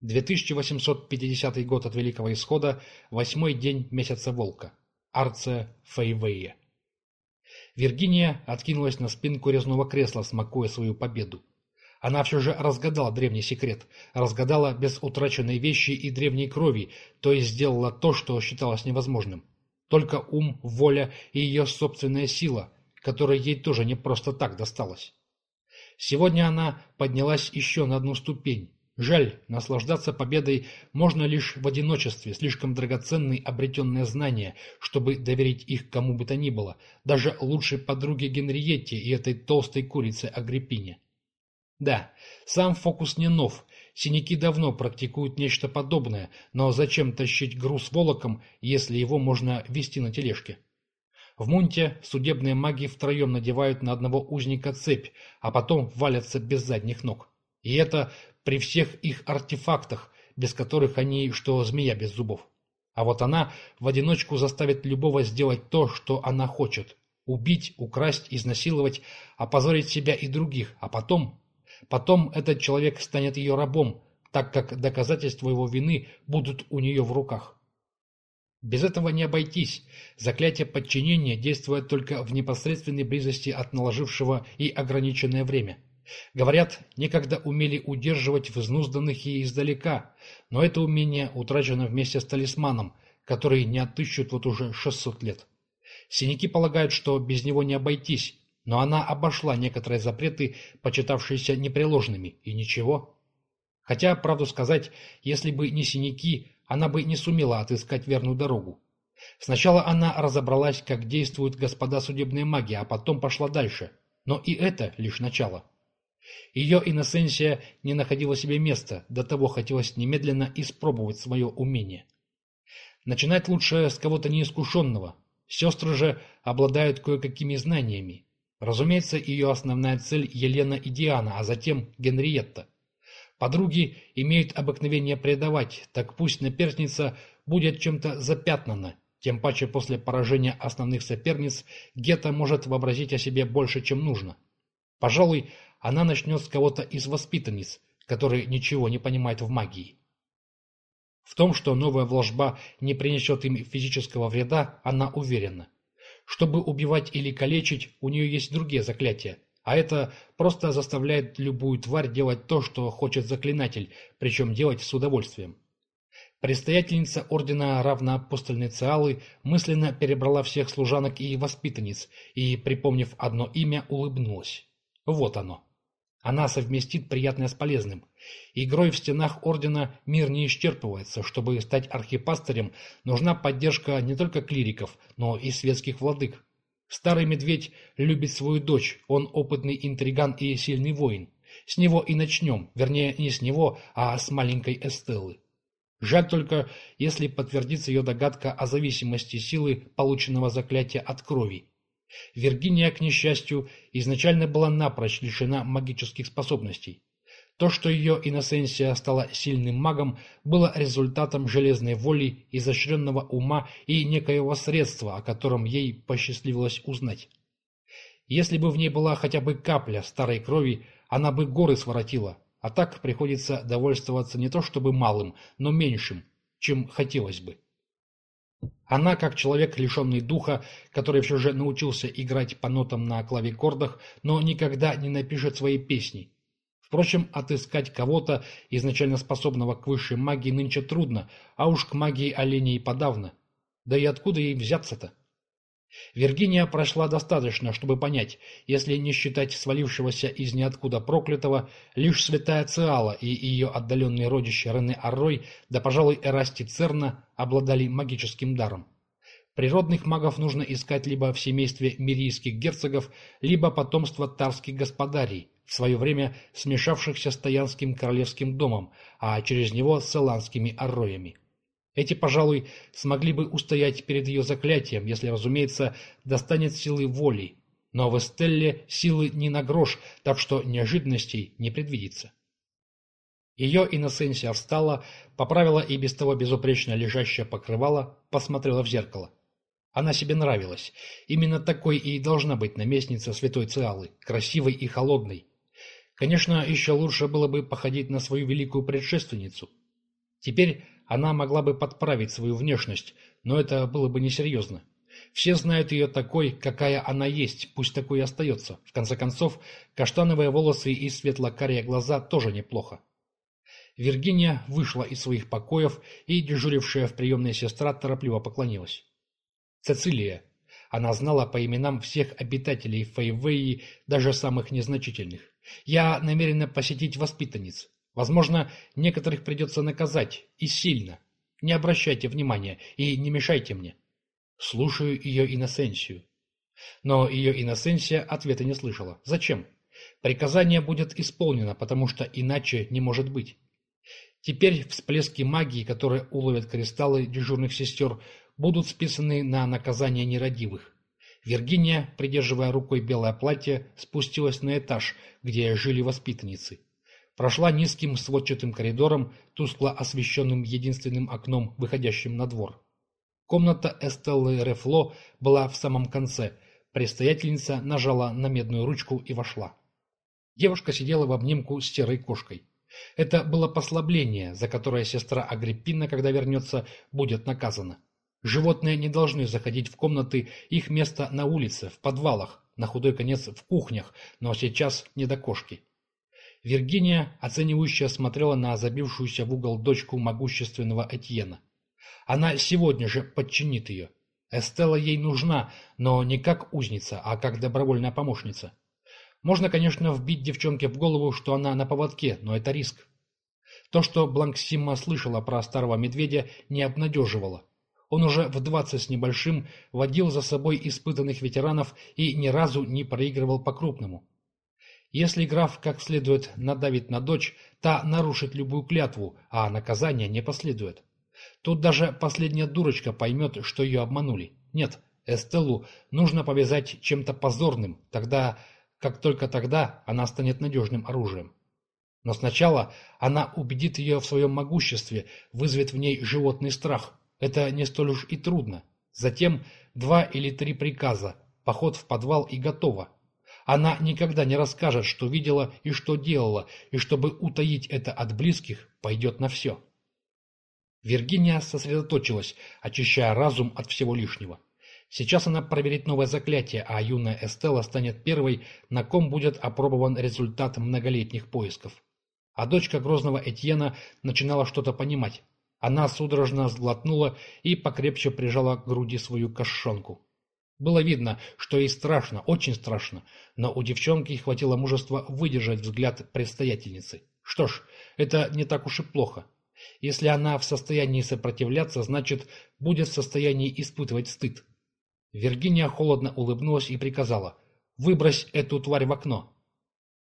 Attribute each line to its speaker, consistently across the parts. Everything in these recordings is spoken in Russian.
Speaker 1: 2850 год от Великого Исхода, восьмой день месяца Волка. Арция Фейвея. Виргиния откинулась на спинку резного кресла, смакуя свою победу. Она все же разгадала древний секрет, разгадала без утраченной вещи и древней крови, то есть сделала то, что считалось невозможным. Только ум, воля и ее собственная сила, которая ей тоже не просто так досталась. Сегодня она поднялась еще на одну ступень, Жаль, наслаждаться победой можно лишь в одиночестве, слишком драгоценные обретенные знания, чтобы доверить их кому бы то ни было, даже лучшей подруге Генриетте и этой толстой курице Агриппине. Да, сам фокус не нов, синяки давно практикуют нечто подобное, но зачем тащить груз волоком, если его можно вести на тележке? В Мунте судебные маги втроем надевают на одного узника цепь, а потом валятся без задних ног. И это при всех их артефактах, без которых они, что змея без зубов. А вот она в одиночку заставит любого сделать то, что она хочет. Убить, украсть, изнасиловать, опозорить себя и других. А потом... Потом этот человек станет ее рабом, так как доказательства его вины будут у нее в руках. Без этого не обойтись. Заклятие подчинения действует только в непосредственной близости от наложившего и ограниченное время. Говорят, некогда умели удерживать взнузданных и издалека, но это умение утрачено вместе с талисманом, который не отыщут вот уже 600 лет. Синяки полагают, что без него не обойтись, но она обошла некоторые запреты, почитавшиеся непреложными, и ничего. Хотя, правду сказать, если бы не синяки, она бы не сумела отыскать верную дорогу. Сначала она разобралась, как действуют господа судебные маги, а потом пошла дальше. Но и это лишь начало. Ее иносенсия не находила себе места, до того хотелось немедленно испробовать свое умение. Начинать лучше с кого-то неискушенного. Сестры же обладают кое-какими знаниями. Разумеется, ее основная цель Елена и Диана, а затем Генриетта. Подруги имеют обыкновение предавать, так пусть наперстница будет чем-то запятнана, тем паче после поражения основных соперниц Гетта может вообразить о себе больше, чем нужно. Пожалуй, она начнет с кого-то из воспитанниц, которые ничего не понимают в магии. В том, что новая волжба не принесет им физического вреда, она уверена. Чтобы убивать или калечить, у нее есть другие заклятия, а это просто заставляет любую тварь делать то, что хочет заклинатель, причем делать с удовольствием. Предстоятельница ордена равноапостольной Циалы мысленно перебрала всех служанок и воспитанниц и, припомнив одно имя, улыбнулась. Вот оно. Она совместит приятное с полезным. Игрой в стенах ордена мир не исчерпывается. Чтобы стать архипастырем, нужна поддержка не только клириков, но и светских владык. Старый медведь любит свою дочь, он опытный интриган и сильный воин. С него и начнем, вернее, не с него, а с маленькой Эстеллы. Жаль только, если подтвердится ее догадка о зависимости силы полученного заклятия от крови. Виргиния, к несчастью, изначально была напрочь лишена магических способностей. То, что ее иносенсия стала сильным магом, было результатом железной воли, изощренного ума и некоего средства, о котором ей посчастливилось узнать. Если бы в ней была хотя бы капля старой крови, она бы горы своротила, а так приходится довольствоваться не то чтобы малым, но меньшим, чем хотелось бы. Она, как человек, лишенный духа, который все же научился играть по нотам на клавикордах, но никогда не напишет свои песни. Впрочем, отыскать кого-то, изначально способного к высшей магии, нынче трудно, а уж к магии оленей подавно. Да и откуда ей взяться-то? Виргиния прошла достаточно, чтобы понять, если не считать свалившегося из ниоткуда проклятого, лишь святая Циала и ее отдаленные родичи Рене Аррой, да, пожалуй, Эрасти Церна, обладали магическим даром. Природных магов нужно искать либо в семействе мирийских герцогов, либо потомство тарских господарей, в свое время смешавшихся с Таянским королевским домом, а через него с эландскими арроями. Эти, пожалуй, смогли бы устоять перед ее заклятием, если, разумеется, достанет силы воли. Но в Эстелле силы не на грош, так что неожиданностей не предвидится. Ее иносенсия встала, поправила и без того безупречно лежащее покрывало, посмотрела в зеркало. Она себе нравилась. Именно такой и должна быть наместница святой Циалы, красивой и холодной. Конечно, еще лучше было бы походить на свою великую предшественницу, Теперь она могла бы подправить свою внешность, но это было бы несерьезно. Все знают ее такой, какая она есть, пусть такой и остается. В конце концов, каштановые волосы и светло-карие глаза тоже неплохо. Виргиния вышла из своих покоев, и дежурившая в приемной сестра торопливо поклонилась. Цицилия. Она знала по именам всех обитателей Фейвеи, даже самых незначительных. Я намерена посетить воспитанниц. Возможно, некоторых придется наказать, и сильно. Не обращайте внимания и не мешайте мне. Слушаю ее иносенсию. Но ее иносенсия ответа не слышала. Зачем? Приказание будет исполнено, потому что иначе не может быть. Теперь всплески магии, которые уловят кристаллы дежурных сестер, будут списаны на наказание нерадивых. Виргиния, придерживая рукой белое платье, спустилась на этаж, где жили воспитанницы. Прошла низким сводчатым коридором, тускло освещенным единственным окном, выходящим на двор. Комната Эстеллы Рефло была в самом конце. Предстоятельница нажала на медную ручку и вошла. Девушка сидела в обнимку с серой кошкой. Это было послабление, за которое сестра Агриппина, когда вернется, будет наказана. Животные не должны заходить в комнаты, их место на улице, в подвалах, на худой конец в кухнях, но сейчас не до кошки. Виргиния, оценивающе смотрела на забившуюся в угол дочку могущественного Этьена. Она сегодня же подчинит ее. Эстелла ей нужна, но не как узница, а как добровольная помощница. Можно, конечно, вбить девчонке в голову, что она на поводке, но это риск. То, что Бланксима слышала про старого медведя, не обнадеживало. Он уже в двадцать с небольшим водил за собой испытанных ветеранов и ни разу не проигрывал по-крупному. Если граф как следует надавит на дочь, та нарушит любую клятву, а наказание не последует. Тут даже последняя дурочка поймет, что ее обманули. Нет, Эстеллу нужно повязать чем-то позорным, тогда как только тогда она станет надежным оружием. Но сначала она убедит ее в своем могуществе, вызовет в ней животный страх. Это не столь уж и трудно. Затем два или три приказа, поход в подвал и готово. Она никогда не расскажет, что видела и что делала, и чтобы утаить это от близких, пойдет на все. Виргиния сосредоточилась, очищая разум от всего лишнего. Сейчас она проверит новое заклятие, а юная Эстелла станет первой, на ком будет опробован результат многолетних поисков. А дочка грозного Этьена начинала что-то понимать. Она судорожно сглотнула и покрепче прижала к груди свою кошонку. Было видно, что ей страшно, очень страшно, но у девчонки хватило мужества выдержать взгляд предстоятельницы. Что ж, это не так уж и плохо. Если она в состоянии сопротивляться, значит, будет в состоянии испытывать стыд. Виргиния холодно улыбнулась и приказала «Выбрось эту тварь в окно».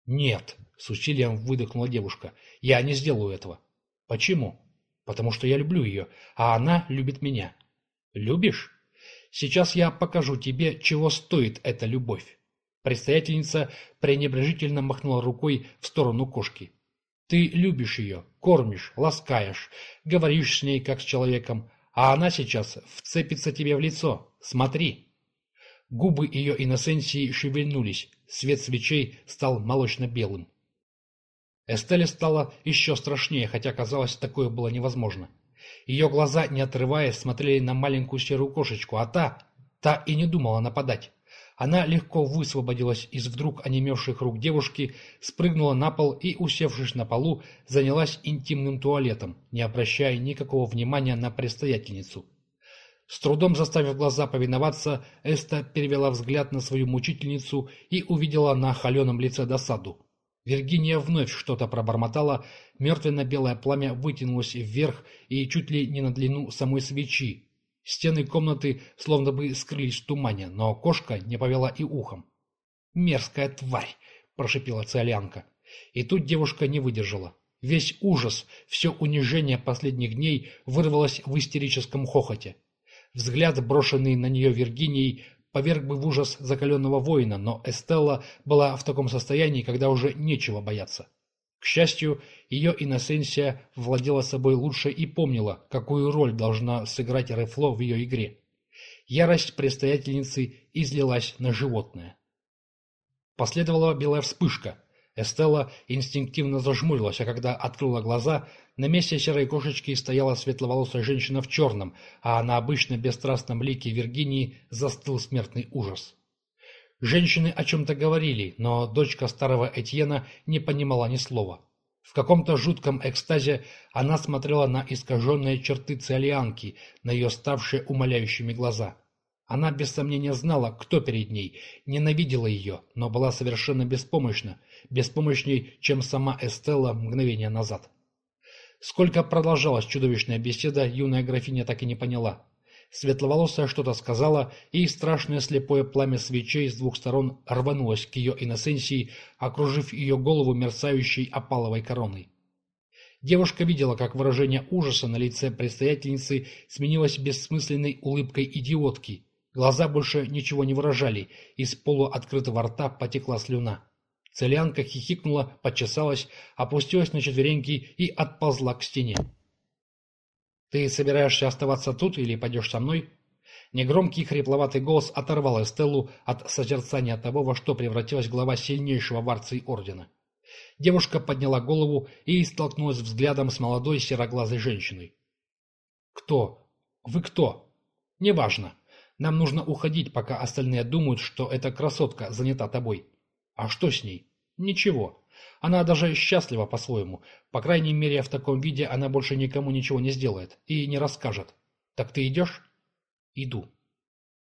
Speaker 1: «Нет», — с усилием выдохнула девушка, — «я не сделаю этого». «Почему?» «Потому что я люблю ее, а она любит меня». «Любишь?» «Сейчас я покажу тебе, чего стоит эта любовь». Предстоятельница пренебрежительно махнула рукой в сторону кошки. «Ты любишь ее, кормишь, ласкаешь, говоришь с ней, как с человеком, а она сейчас вцепится тебе в лицо. Смотри. Губы ее иносенсии шевельнулись. Свет свечей стал молочно-белым. Эстеле стало еще страшнее, хотя, казалось, такое было невозможно. Ее глаза, не отрываясь, смотрели на маленькую серую кошечку, а та, та и не думала нападать. Она легко высвободилась из вдруг онемевших рук девушки, спрыгнула на пол и, усевшись на полу, занялась интимным туалетом, не обращая никакого внимания на предстоятельницу. С трудом заставив глаза повиноваться, Эста перевела взгляд на свою мучительницу и увидела на холеном лице досаду. Виргиния вновь что-то пробормотала, мертвенно-белое пламя вытянулось вверх и чуть ли не на длину самой свечи, Стены комнаты словно бы скрылись в тумане, но кошка не повела и ухом. «Мерзкая тварь!» – прошипела Циолянка. И тут девушка не выдержала. Весь ужас, все унижение последних дней вырвалось в истерическом хохоте. Взгляд, брошенный на нее Виргинией, поверг бы в ужас закаленного воина, но Эстелла была в таком состоянии, когда уже нечего бояться. К счастью, ее иносенсия владела собой лучше и помнила, какую роль должна сыграть Рефло в ее игре. Ярость предстоятельницы излилась на животное. Последовала белая вспышка. Эстелла инстинктивно зажмурилась, а когда открыла глаза, на месте серой кошечки стояла светловолосая женщина в черном, а на обычно бесстрастном лике Виргинии застыл смертный ужас. Женщины о чем-то говорили, но дочка старого Этьена не понимала ни слова. В каком-то жутком экстазе она смотрела на искаженные черты циолианки, на ее ставшие умоляющими глаза. Она без сомнения знала, кто перед ней, ненавидела ее, но была совершенно беспомощна, беспомощней, чем сама Эстелла мгновение назад. Сколько продолжалась чудовищная беседа, юная графиня так и не поняла. Светловолосая что-то сказала, и страшное слепое пламя свечей с двух сторон рванулось к ее иносенсии, окружив ее голову мерцающей опаловой короной. Девушка видела, как выражение ужаса на лице предстоятельницы сменилось бессмысленной улыбкой идиотки, Глаза больше ничего не выражали, из полуоткрытого рта потекла слюна. Целянка хихикнула, почесалась, опустилась на четвереньки и отползла к стене. «Ты собираешься оставаться тут или пойдешь со мной?» Негромкий хрипловатый голос оторвал Эстеллу от созерцания того, во что превратилась глава сильнейшего в Арции Ордена. Девушка подняла голову и столкнулась взглядом с молодой сероглазой женщиной. «Кто? Вы кто?» «Неважно. Нам нужно уходить, пока остальные думают, что эта красотка занята тобой. А что с ней? Ничего. Она даже счастлива по-своему. По крайней мере, в таком виде она больше никому ничего не сделает и не расскажет. Так ты идешь? Иду.